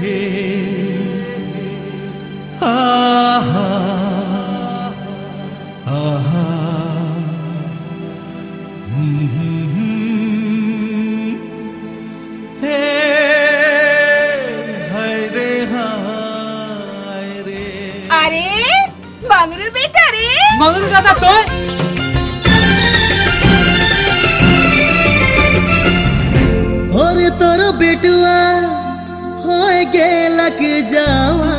हे आहा आहा हम्म, हम्म, हम्म। हे हाय रे हाय रे अरे मंगरू बेटा रे मंगरू दादा तो और तोर बेटुआ हो गेलक जावा।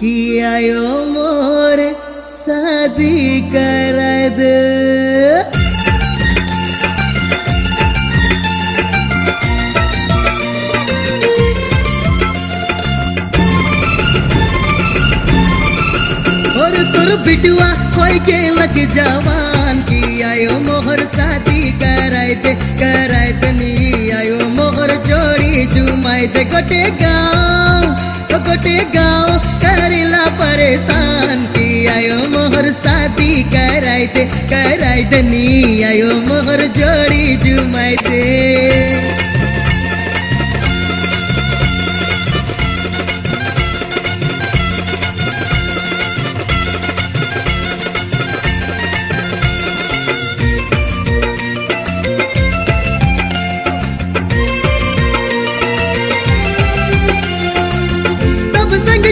कि आयो मोर शादी कर दे बिटुआ होय गेलक जवान। की आयो मोहर शादी कराय दे जोड़ी जुमाय दे गोटे गाँव ओ गोटे गाँव करेला परेशान की आयो मोहर शादी कराय दे कराय दे नी आयो मोहर जोड़ी जुमाय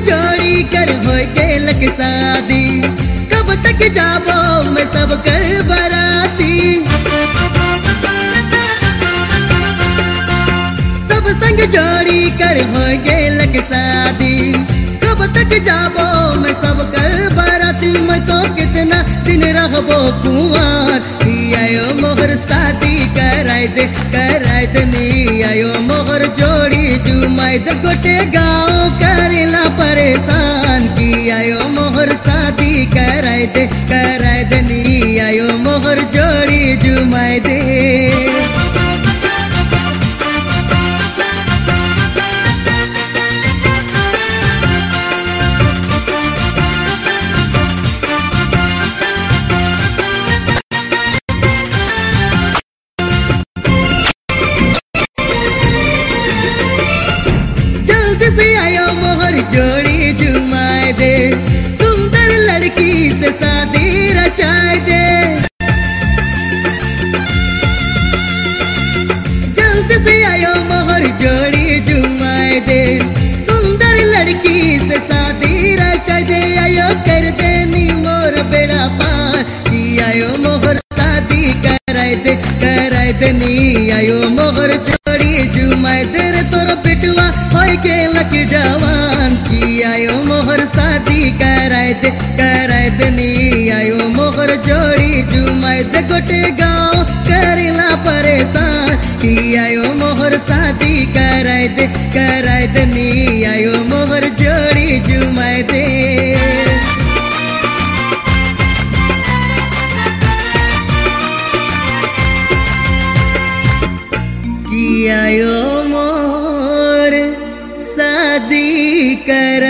जोड़ी कर हो गेलक शादी कब तक जाबो मैं सब कर बराती। सब संग जोड़ी कर हो गेलक शादी कब तक जाबो मैं सब कर बराती। मैं तो कितना दिन रहबो कुंवर। आयो मोहर शादी कराय दे कराय दे आयो मोहर जोड़ी जुमाय दे गोटे गाँव करेला परेशान की आयो मोहर शादी कराय दे कराय दे नी आयो मोहर जोड़ी जुमाय दे। आयो मोहर शादी कराय दे कराय दे नी। आयो मोहर जोड़ी जुमाए दे रे तोर बिटवा होय के लग जवान की। आयो मोहर शादी कराय दे कराय दे नी। आयो मोहर जोड़ी जुमाए दे, गोटे गाँव करेला परेशान की। आयो मोहर शादी कराय दे कराय दे नी। आयो मोहर जोड़ी जुमाए दे। आयो मोर शादी कर